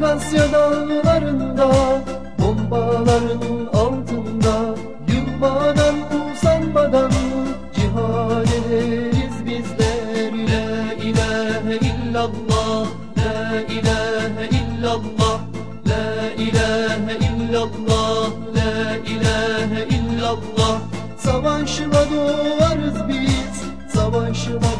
Kafkasya dağlarında Bombaların altında Yılmadan usanmadan Cihad ederiz bizler La ilahe illallah La ilahe illallah La ilahe illallah La ilahe illallah. Savaşla doğarız biz Savaşla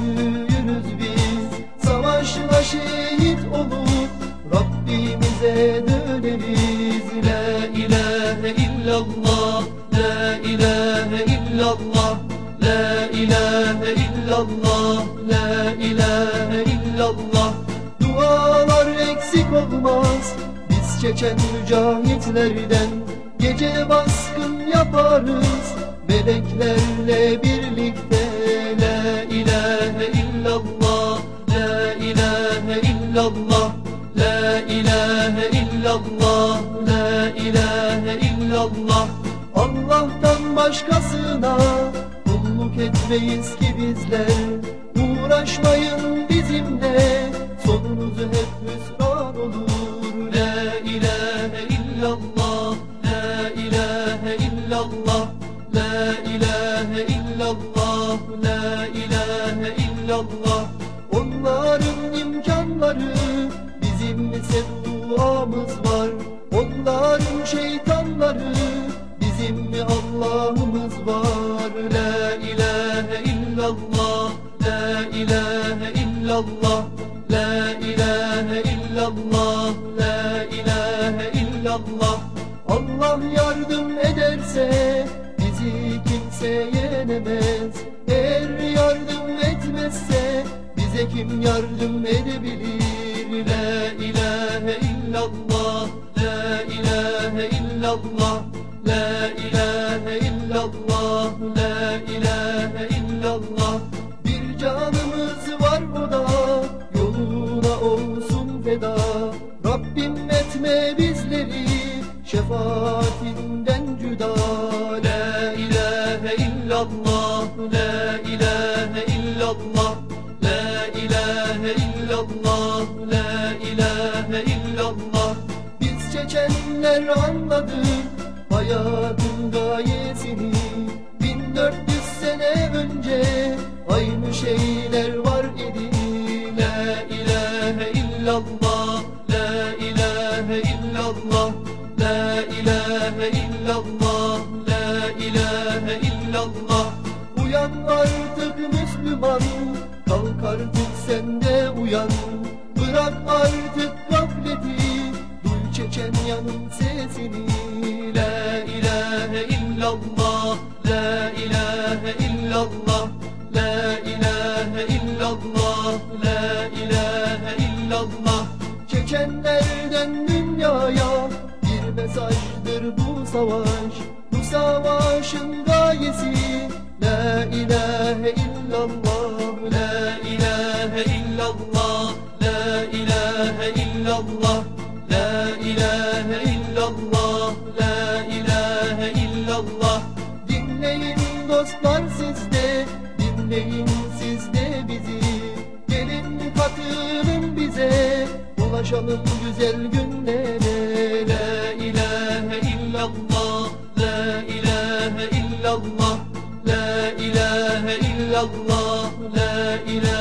illallah La ilahe illallah La ilahe illallah. Dualar eksik olmaz Biz Çeçen mücahitlerden Gece baskın yaparız. Meleklerle birlikte La ilahe illallah La ilahe illallah La ilahe illallah La ilahe illallah Allah'tan başkasına Kulluk etmeyiz ki bizler. Uğraşmayın bizimle Sonunuz hep hüsran olur. La ilahe illallah La ilahe illallah La ilahe illallah La ilahe illallah. Onların imkanları Bizim ise var. La ilahe illallah La ilahe illallah La ilahe illallah La ilahe illallah. Allah yardım ederse bizi kimse yenemez. Eğer yardım etmezse bize kim yardım edebilir? La ilahe illallah La ilahe illallah La illallah La ilahe illallah. Biz Çeçenler anladık Hayatın gayesini 1400 sene önce Aynı şeyler var idi. La ilahe illallah La ilahe illallah La ilahe illallah La ilahe illallah. Uyan artık Müslüman Kalk artık sen de uyan. Bırak artık gafleti Duy Çeçenyanın sesini. La ilahe illallah La ilahe illallah La ilahe illallah La ilahe illallah. Çeçenlerden dünyaya bir mesajdır bu savaş. Bu savaşın gayesi La ilahe illallah illallah La ilahe illallah La ilahe illallah La ilahe illallah. Dinleyin dostlar siz de Dinleyin siz de bizi. Gelin katılın bize Ulaşalım güzel günlere. La ilahe illallah La ilahe illallah La ilahe illallah La ilahe